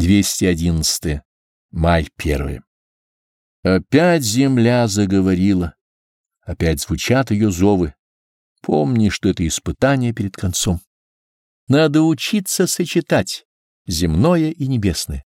211. Май 1. Опять земля заговорила, опять звучат ее зовы. Помни, что это испытание перед концом. Надо учиться сочетать земное и небесное.